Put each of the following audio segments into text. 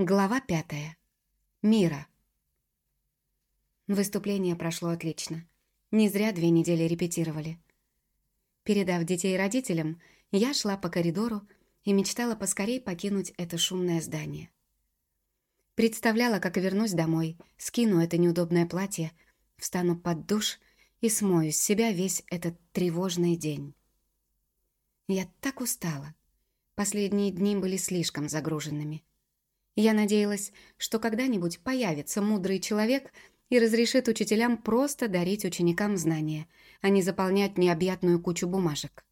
Глава пятая. Мира. Выступление прошло отлично. Не зря две недели репетировали. Передав детей родителям, я шла по коридору и мечтала поскорей покинуть это шумное здание. Представляла, как вернусь домой, скину это неудобное платье, встану под душ и смою с себя весь этот тревожный день. Я так устала. Последние дни были слишком загруженными. Я надеялась, что когда-нибудь появится мудрый человек и разрешит учителям просто дарить ученикам знания, а не заполнять необъятную кучу бумажек.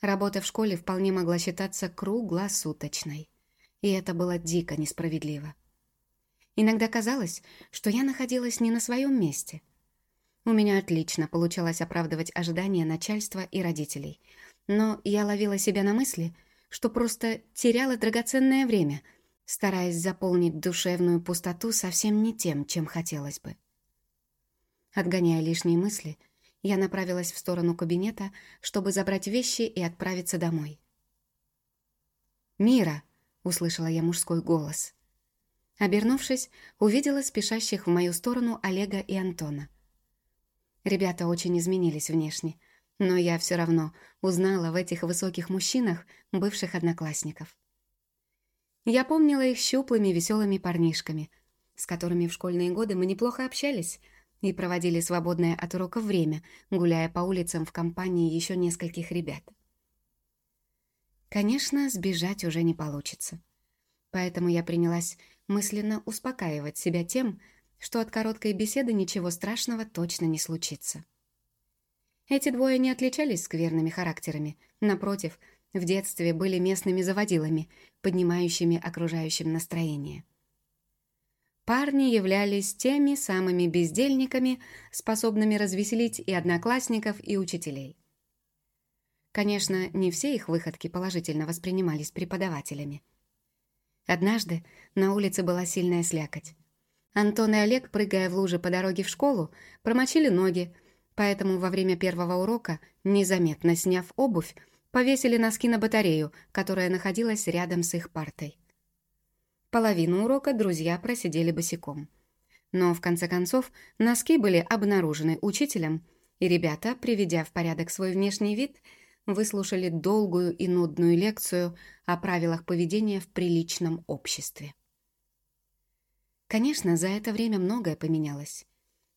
Работа в школе вполне могла считаться круглосуточной, и это было дико несправедливо. Иногда казалось, что я находилась не на своем месте. У меня отлично получалось оправдывать ожидания начальства и родителей, но я ловила себя на мысли – что просто теряла драгоценное время, стараясь заполнить душевную пустоту совсем не тем, чем хотелось бы. Отгоняя лишние мысли, я направилась в сторону кабинета, чтобы забрать вещи и отправиться домой. «Мира!» — услышала я мужской голос. Обернувшись, увидела спешащих в мою сторону Олега и Антона. Ребята очень изменились внешне, но я все равно узнала в этих высоких мужчинах бывших одноклассников. Я помнила их щуплыми веселыми парнишками, с которыми в школьные годы мы неплохо общались и проводили свободное от уроков время, гуляя по улицам в компании еще нескольких ребят. Конечно, сбежать уже не получится. Поэтому я принялась мысленно успокаивать себя тем, что от короткой беседы ничего страшного точно не случится. Эти двое не отличались скверными характерами. Напротив, в детстве были местными заводилами, поднимающими окружающим настроение. Парни являлись теми самыми бездельниками, способными развеселить и одноклассников, и учителей. Конечно, не все их выходки положительно воспринимались преподавателями. Однажды на улице была сильная слякоть. Антон и Олег, прыгая в лужи по дороге в школу, промочили ноги, Поэтому во время первого урока, незаметно сняв обувь, повесили носки на батарею, которая находилась рядом с их партой. Половину урока друзья просидели босиком. Но, в конце концов, носки были обнаружены учителем, и ребята, приведя в порядок свой внешний вид, выслушали долгую и нудную лекцию о правилах поведения в приличном обществе. Конечно, за это время многое поменялось.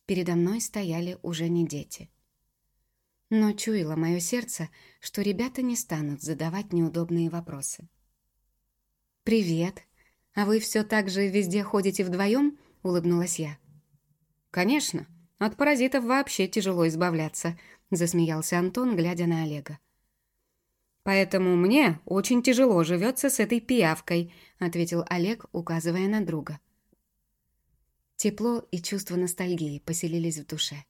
Передо мной стояли уже не дети. Но чуяло мое сердце, что ребята не станут задавать неудобные вопросы. «Привет! А вы все так же везде ходите вдвоем?» — улыбнулась я. «Конечно. От паразитов вообще тяжело избавляться», — засмеялся Антон, глядя на Олега. «Поэтому мне очень тяжело живется с этой пиявкой», — ответил Олег, указывая на друга. Тепло и чувство ностальгии поселились в душе.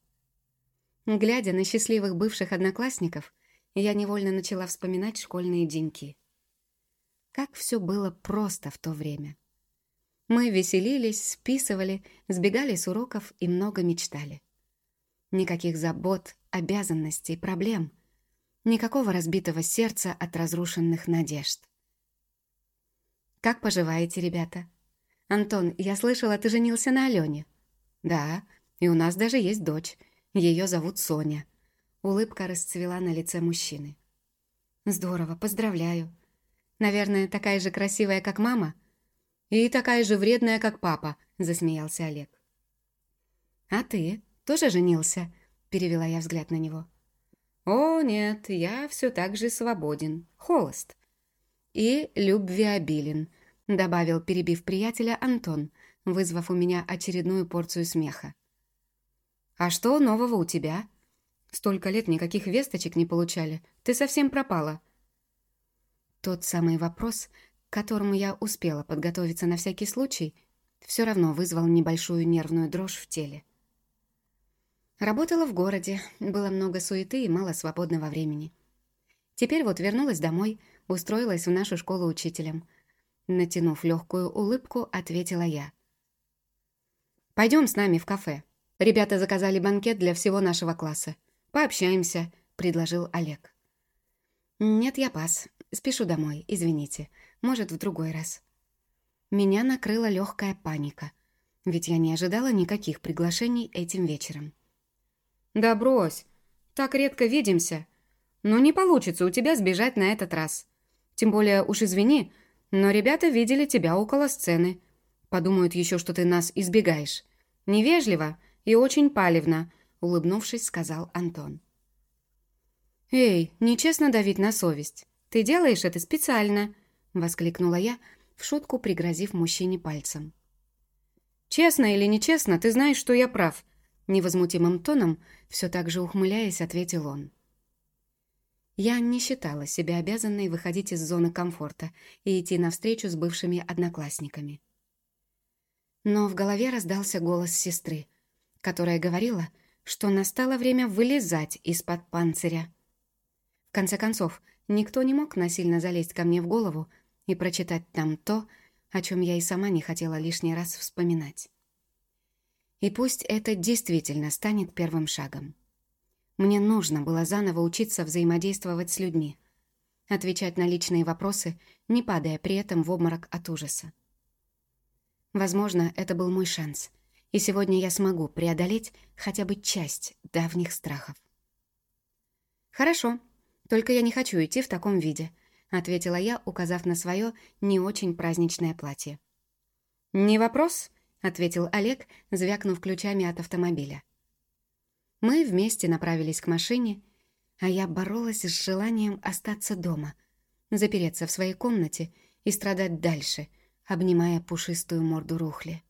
Глядя на счастливых бывших одноклассников, я невольно начала вспоминать школьные деньки. Как все было просто в то время. Мы веселились, списывали, сбегали с уроков и много мечтали. Никаких забот, обязанностей, проблем. Никакого разбитого сердца от разрушенных надежд. «Как поживаете, ребята?» «Антон, я слышала, ты женился на Алене». «Да, и у нас даже есть дочь. Ее зовут Соня». Улыбка расцвела на лице мужчины. «Здорово, поздравляю. Наверное, такая же красивая, как мама?» «И такая же вредная, как папа», — засмеялся Олег. «А ты тоже женился?» — перевела я взгляд на него. «О, нет, я все так же свободен, холост. И любвеобилен», добавил, перебив приятеля, Антон, вызвав у меня очередную порцию смеха. «А что нового у тебя? Столько лет никаких весточек не получали. Ты совсем пропала». Тот самый вопрос, к которому я успела подготовиться на всякий случай, все равно вызвал небольшую нервную дрожь в теле. Работала в городе, было много суеты и мало свободного времени. Теперь вот вернулась домой, устроилась в нашу школу учителем — Натянув легкую улыбку, ответила я. «Пойдем с нами в кафе. Ребята заказали банкет для всего нашего класса. Пообщаемся», — предложил Олег. «Нет, я пас. Спешу домой, извините. Может, в другой раз». Меня накрыла легкая паника, ведь я не ожидала никаких приглашений этим вечером. «Да брось, так редко видимся. Но не получится у тебя сбежать на этот раз. Тем более, уж извини, но ребята видели тебя около сцены. Подумают еще, что ты нас избегаешь. Невежливо и очень палевно», — улыбнувшись, сказал Антон. «Эй, нечестно давить на совесть. Ты делаешь это специально», — воскликнула я, в шутку пригрозив мужчине пальцем. «Честно или нечестно, ты знаешь, что я прав», — невозмутимым тоном, все так же ухмыляясь, ответил он. Я не считала себя обязанной выходить из зоны комфорта и идти навстречу с бывшими одноклассниками. Но в голове раздался голос сестры, которая говорила, что настало время вылезать из-под панциря. В конце концов, никто не мог насильно залезть ко мне в голову и прочитать там то, о чем я и сама не хотела лишний раз вспоминать. И пусть это действительно станет первым шагом. Мне нужно было заново учиться взаимодействовать с людьми, отвечать на личные вопросы, не падая при этом в обморок от ужаса. Возможно, это был мой шанс, и сегодня я смогу преодолеть хотя бы часть давних страхов. «Хорошо», «Только я не хочу идти в таком виде», — ответила я, указав на свое не очень праздничное платье. «Не вопрос», — ответил Олег, звякнув ключами от автомобиля. Мы вместе направились к машине, а я боролась с желанием остаться дома, запереться в своей комнате и страдать дальше, обнимая пушистую морду Рухли.